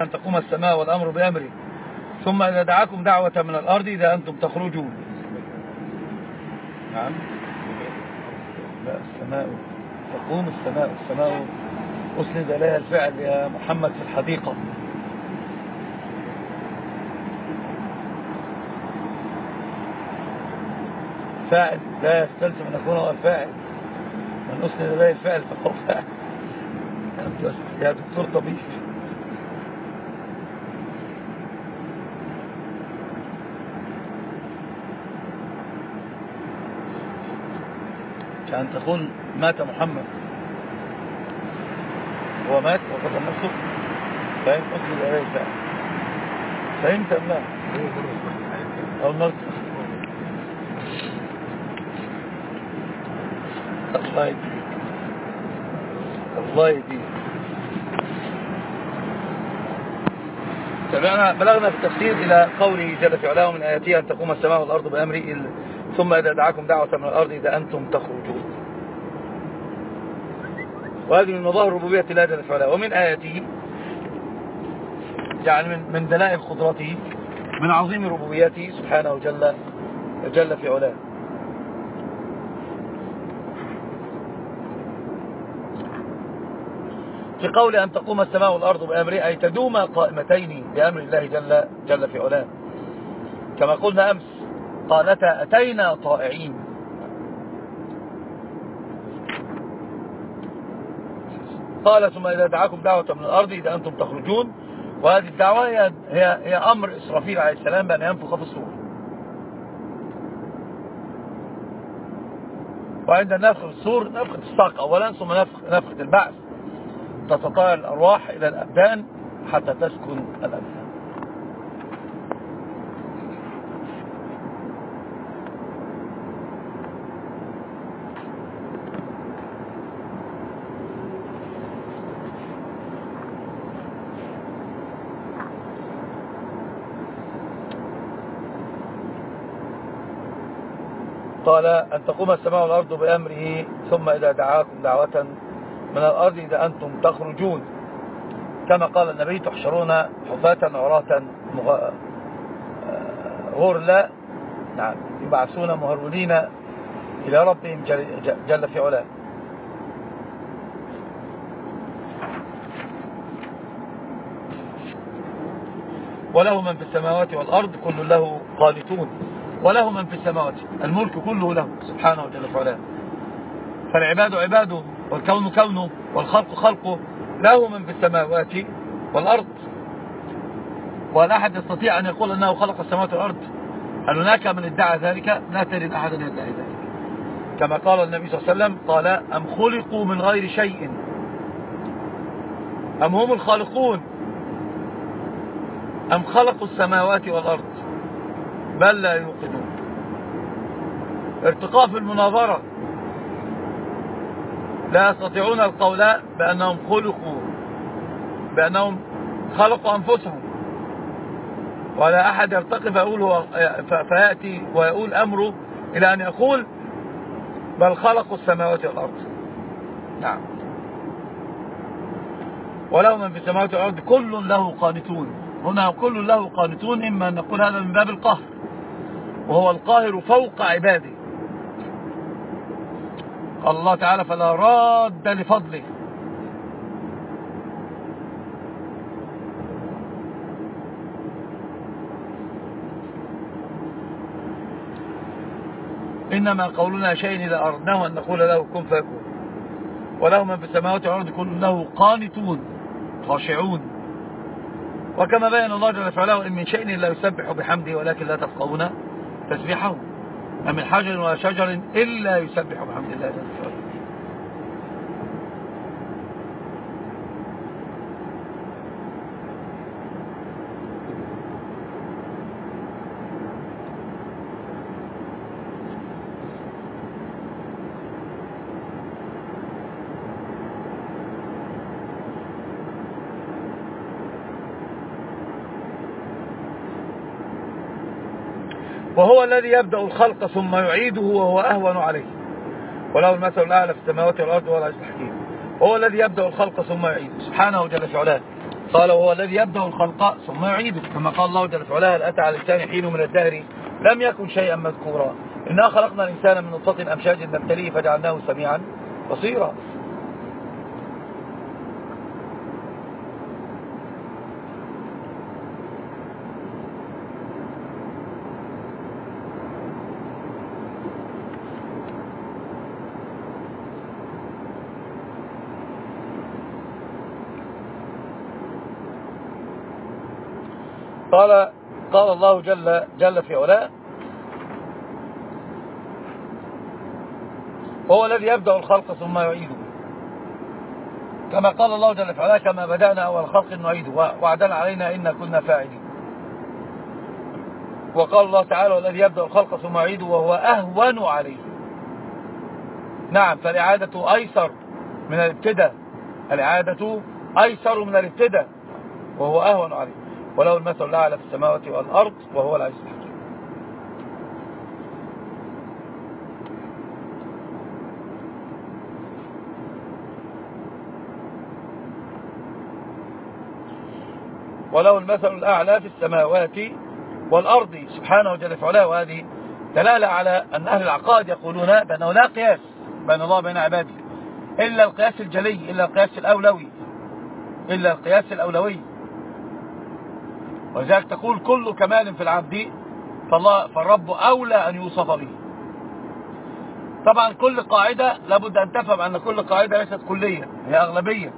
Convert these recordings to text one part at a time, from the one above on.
أن تقوم السماء والأمر بأمره ثم إذا دعاكم دعوة من الأرض إذا أنتم تخرجون. نعم. لا السماء. تقوم السماء. السماء. أسند إليها الفعل يا محمد في الحديقة. فاعل. لا يستلزم أن يكون هو الفاعل من أسند إليه الفعل فهو فاعل. يا دكتور طبيب. كأن تقول مات محمد. هو مات وقتل نفسه فاهم أسند إليه الفعل فهمت أم لا؟ أو نرد الله يديك. الله يديك. سمعنا بلغنا في التفسير إلى قوله جل في علاه من آياته أن تقوم السماء والأرض بأمره ثم إذا دعاكم دعوة من الأرض إذا أنتم تخرجون. وهذه من مظاهر ربوبية الله جل في علاه ومن آياته يعني من, من دلائل قدرته من عظيم ربوبيته سبحانه جل, جل في علاه. في قول أن تقوم السماء والأرض بأمره أي تدوم قائمتين بأمر الله جل, جل في علاه. كما قلنا أمس قالتا أتينا طائعين. قال ثم إذا دعاكم دعوة من الأرض إذا أنتم تخرجون. وهذه الدعوة هي, هي, هي أمر إسرافيل عليه السلام بأن ينفخ في الصور. وعند نفخ الصور نفخة الساق أولا ثم نفخ نفخة البعث. تتطاير الأرواح إلى الأبدان حتى تسكن الأبدان. قال أن تقوم السماء والأرض بأمره ثم إذا دعاكم دعوة من الأرض إذا أنتم تخرجون. كما قال النبي تحشرون حفاة عراة غرلا نعم يبعثون مهرولين إلى ربهم جل في علاه. وله من في السماوات والأرض كل له قانتون. وله من في السماوات. الملك كله له سبحانه وتعالى فالعباد عباده والكون كونه والخلق خلقه له من في السماوات والأرض. ولا أحد يستطيع أن يقول أنه خلق السماوات والأرض. هل هناك من ادعى ذلك؟ لا تجد أحد يدعي ذلك. كما قال النبي صلى الله عليه وسلم قال أم خلقوا من غير شيء؟ أم هم الخالقون؟ أم خلقوا السماوات والأرض؟ بل لا يوقنون؟ ارتقاء في المناظرة. لا يستطيعون القول بأنهم خلقوا بأنهم خلقوا أنفسهم. ولا أحد يرتقي فيقول فيأتي ويقول أمره إلى أن يقول بل خلقوا السماوات والأرض. نعم. ولو من في السماوات والأرض كل له قانتون. هنا كل له قانتون إما أن نقول هذا من باب القهر. وهو القاهر فوق عباده. قال الله تعالى فلا راد لفضله. إنما قولنا شيء إذا أردناه أن نقول له كن فيكون. وله من في السماوات والأرض كل له قانتون خاشعون. وكما بين الله جل وعلا إن من شيء لا يسبح بحمده ولكن لا تفقهون. تسبيحه ما من حجر ولا شجر إلا يسبح بحمد الله. جل وعلا وهو الذي يبدأ الخلق ثم يعيده وهو أهون عليه. وله المثل الأعلى في السماوات والأرض ولا العزيز الحكيم وهو الذي يبدأ الخلق ثم يعيده. سبحانه جل في علاه قال وهو الذي يبدأ الخلق ثم يعيده. كما قال الله جل وعلا هل أتى على الإنسان حين من الدهر؟ لم يكن شيئا مذكورا. إنا خلقنا الإنسان من نطفة أمشاج نبتليه فجعلناه سميعا بصيرا. قال قال الله جل جل في علاه وهو الذي يبدأ الخلق ثم يعيده. كما قال الله جل في علاه كما بدأنا أول خلق نعيده وعدنا علينا إنا كنا فاعلين. وقال الله تعالى والذي يبدأ الخلق ثم يعيده وهو أهون عليه. نعم فالإعادة أيسر من الابتداء. الإعادة أيسر من الابتداء وهو أهون عليه. وله المثل الأعلى في السماوات والأرض وهو العزيز الحكيم. وله المثل الأعلى في السماوات والأرض سبحانه وجل فعلا وهذه دلالة على أن أهل العقائد يقولون بأنه لا قياس بين الله وبين عباده إلا القياس الجلي إلا القياس الأولوي إلا القياس الأولوي. ولذلك تقول كل كمال في العبد فالله فالرب أولى أن يوصف به. طبعا كل قاعدة لابد أن تفهم أن كل قاعدة ليست كلية هي أغلبية.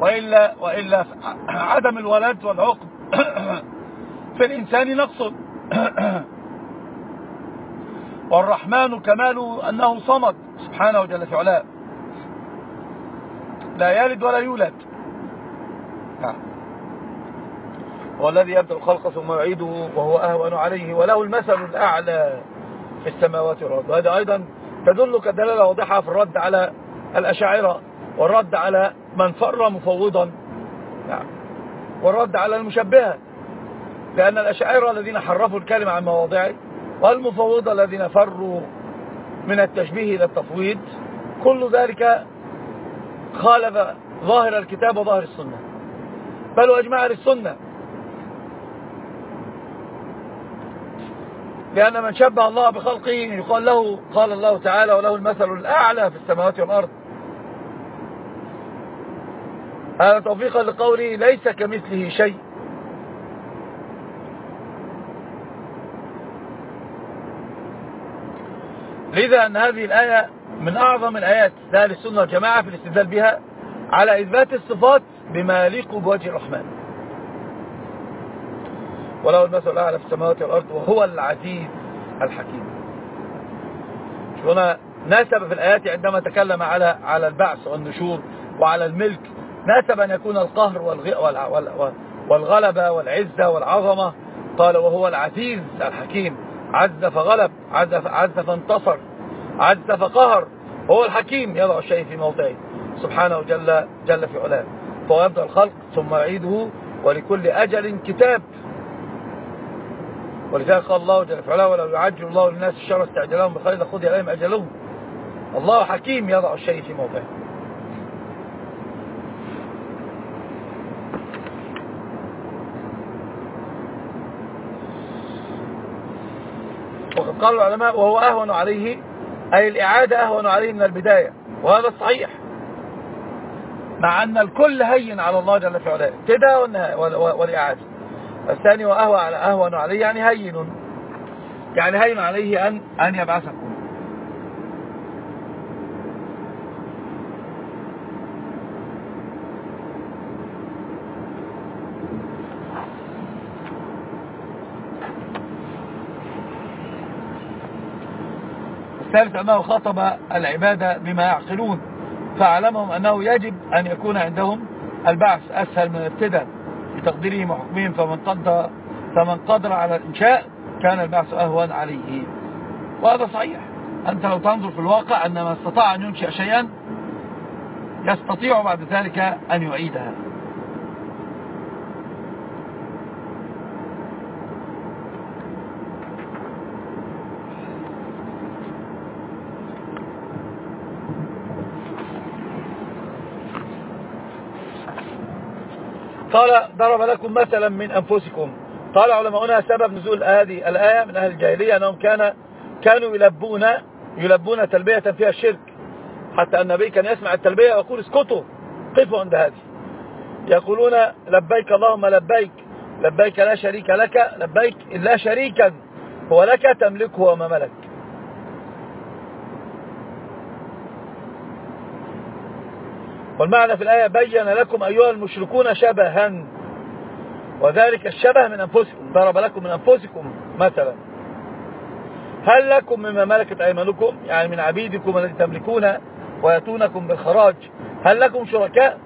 وإلا, وإلا عدم الولد والعقد في الإنسان نقص. والرحمن كماله أنه صمد سبحانه جل في لا يلد ولا يولد. نعم. والذي يبدأ الخلق ثم يعيده وهو أهون عليه وله المثل الأعلى في السماوات والأرض. وهذا أيضا تدلك دلالة واضحة في الرد على الأشاعرة والرد على من فر مفوضا. نعم. والرد على المشبهة لأن الأشاعرة الذين حرفوا الكلمة عن مواضعه والمفوضة الذين فروا من التشبيه إلى التفويض كل ذلك خالف ظاهر الكتاب وظاهر السنة. بل وأجمع السنة لأن من شبه الله بخلقه يقال له قال الله تعالى وله المثل الأعلى في السماوات والأرض هذا توفيقا لقوله ليس كمثله شيء لذا أن هذه الآية من أعظم الآيات لأهل السنة والجماعة في الاستدلال بها على إثبات الصفات بما يليق بوجه الرحمن. وله المثل الأعلى في السماوات والأرض وهو العزيز الحكيم. هنا ناسب في الآيات عندما تكلم على على البعث والنشور وعلى الملك. ناسب أن يكون القهر والغلبة والعزة والعظمة. قال وهو العزيز الحكيم. عز فغلب عز, عز فانتصر عز فقهر. هو الحكيم يضع الشيء في موضعه. سبحانه جل, جل في علاه. فهو يبدأ الخلق ثم يعيده ولكل أجل كتاب. ولذلك قال الله جل وعلا ولو يعجل الله للناس الشر استعجلهم بخير لقضي عليهم أجلهم. الله حكيم يضع الشيء في موضعه وقد قال العلماء وهو أهون عليه أي الإعادة أهون عليه من البداية وهذا صحيح. مع أن الكل هين على الله جل وعلا كده والإعادة. الثاني وأهوى على أهون عليه يعني هين. يعني هين عليه أن, أن يبعثكم. الثالث أنه خاطب العبادة بما يعقلون فعلمهم أنه يجب أن يكون عندهم البعث أسهل من الابتداء بتقديرهم وحكمهم فمن قدر, فمن قدر على الإنشاء كان البعث أهون عليه. وهذا صحيح. أنت لو تنظر في الواقع أن من استطاع أن ينشئ شيئا يستطيع بعد ذلك أن يعيدها. قال ضرب لكم مثلا من أنفسكم. قال علماؤنا سبب نزول هذه الآية من أهل الجاهلية أنهم كان كانوا يلبون يلبون تلبية فيها الشرك. حتى النبي كان يسمع التلبية ويقول اسكتوا قفوا عند هذه. يقولون لبيك اللهم لبيك لبيك لا شريك لك لبيك لا شريكا هو لك تملكه وما ملك. والمعنى في الآية بين لكم أيها المشركون شبها. وذلك الشبه من أنفسكم. ضرب لكم من أنفسكم مثلا. هل لكم مما ملكت أيمانكم يعني من عبيدكم الذي تملكون ويأتونكم بالخراج هل لكم شركاء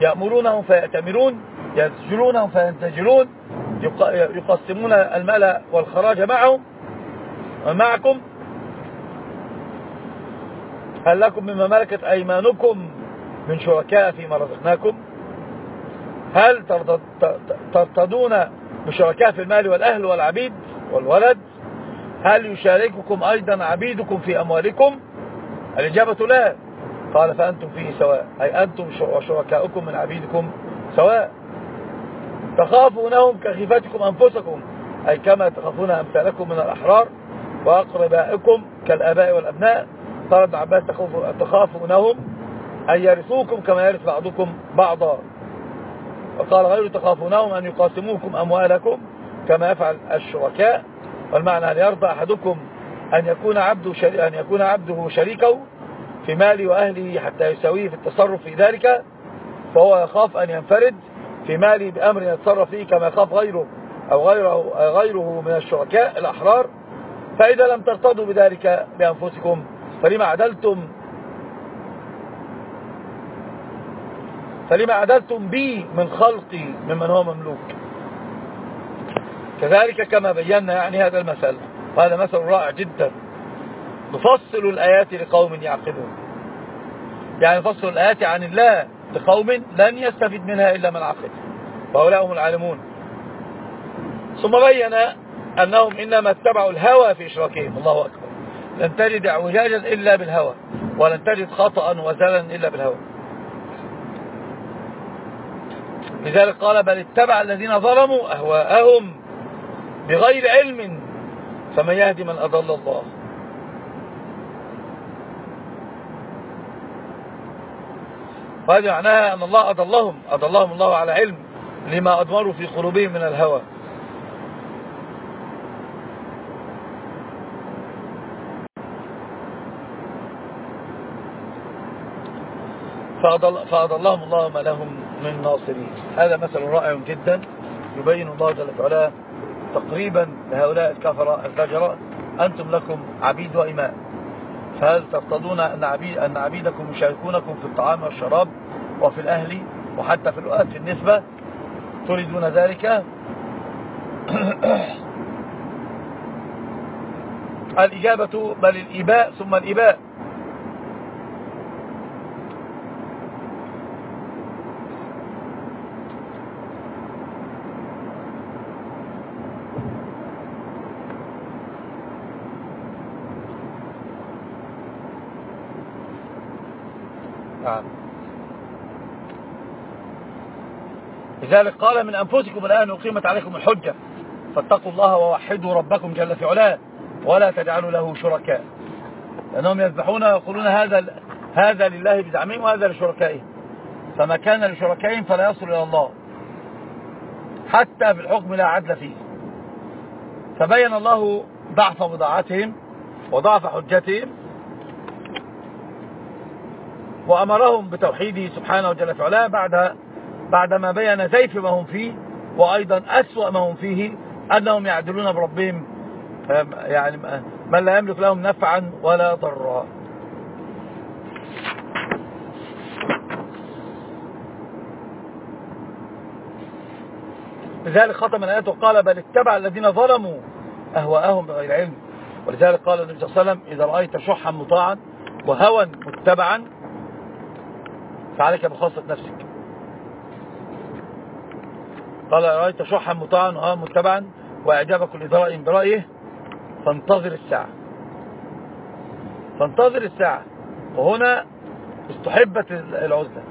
يأمرونهم فيأتمرون يسجلونهم فينتجلون يقسمون المال والخراج معهم ومعكم هل لكم مما ملكت أيمانكم؟ من شركاء فيما رزقناكم. هل ترتضون بشركاء في المال والأهل والعبيد والولد؟ هل يشارككم أيضا عبيدكم في أموالكم؟ الإجابة لا. قال فأنتم فيه سواء أي أنتم وشركاؤكم من عبيدكم سواء. تخافونهم كخيفتكم أنفسكم أي كما تخافون أمثالكم من الأحرار وأقربائكم كالآباء والأبناء. قال ابن عباس تخافونهم أن يرثوكم كما يرث بعضكم بعضا. وقال غير تخافونهم أن يقاسموكم أموالكم كما يفعل الشركاء. والمعنى أن يرضى أحدكم أن يكون عبده أن يكون عبده شريكه في ماله وأهله حتى يساويه في التصرف في ذلك فهو يخاف أن ينفرد في ماله بأمر يتصرف فيه كما يخاف غيره أو غيره, غيره من الشركاء الأحرار. فإذا لم ترتضوا بذلك بأنفسكم فلما عدلتم فلما عدلتم بي من خلقي ممن هو مملوك. كذلك كما بينا يعني هذا المثل وهذا مثل رائع جدا. نفصل الآيات لقوم يعقلون. يعني نفصل الآيات عن الله لقوم لن يستفيد منها إلا من عقل. وهؤلاء هم العالمون. ثم بين أنهم إنما اتبعوا الهوى في إشراكهم. الله أكبر. لن تجد اعوجاجا إلا بالهوى ولن تجد خطأ وزلا إلا بالهوى. لذلك قال بل اتبع الذين ظلموا أهواءهم بغير علم فمن يهدي من أضل الله. وهذا معناها أن الله أضلهم أضلهم الله على علم لما أضمروا في قلوبهم من الهوى. فأضل فأضلهم الله ما لهم. من ناصرين. هذا مثل رائع جدا يبين الله جل وعلا تقريبا لهؤلاء الكفرة الفجرة أنتم لكم عبيد وإماء. فهل ترتضون أن, عبيد أن عبيدكم يشاركونكم في الطعام والشراب وفي الأهل وحتى في الوقت في النسبة؟ تريدون ذلك؟ الإجابة بل الإباء ثم الإباء. لذلك قال من أنفسكم الآن أقيمت عليكم الحجة فاتقوا الله ووحدوا ربكم جل في علاه ولا تجعلوا له شركاء. لأنهم يذبحون ويقولون هذا هذا لله بزعمهم وهذا لشركائهم. فما كان لشركائهم فلا يصل إلى الله. حتى في الحكم لا عدل فيه. فبين الله ضعف بضاعتهم وضعف حجتهم وأمرهم بتوحيده سبحانه وجل في علاه بعد بعدما بين زيف ما هم فيه وأيضا أسوأ ما هم فيه أنهم يعدلون بربهم يعني من لا يملك لهم نفعا ولا ضرا. لذلك ختم الآيات وقال بل اتبع الذين ظلموا أهواءهم بغير علم. ولذلك قال النبي صلى الله عليه وسلم إذا رأيت شحا مطاعا وهوى متبعا فعليك بخاصة نفسك. قال رأيت شحا مطاعا متبعا وإعجاب كل ذرائي برأيه فانتظر الساعة. فانتظر الساعة. وهنا استحبت العزلة.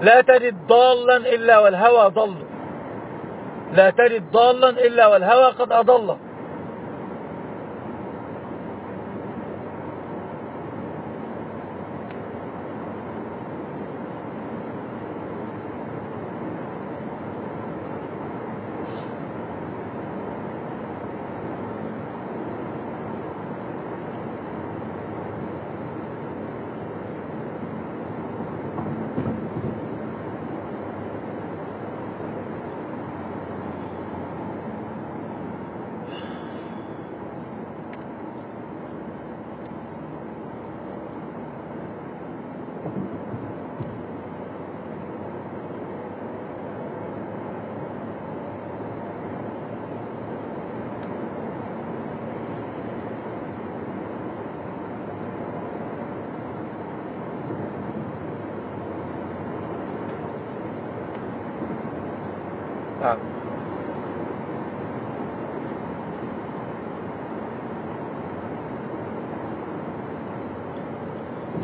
لا تجد ضالا إلا والهوى ضل. لا تجد ضالا إلا والهوى قد أضله نعم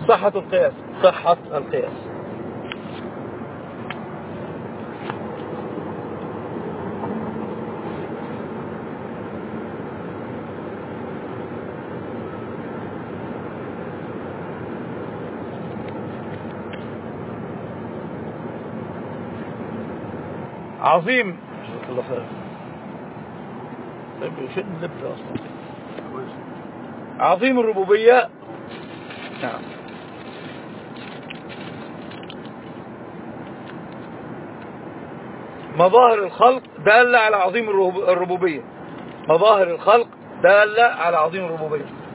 صحة القياس صحة القياس. عظيم. جزاك الله خير. طيب أصلا؟ عظيم الربوبية. نعم. مظاهر الخلق دالة على عظيم الربوبية. مظاهر الخلق دالة على عظيم الربوبية.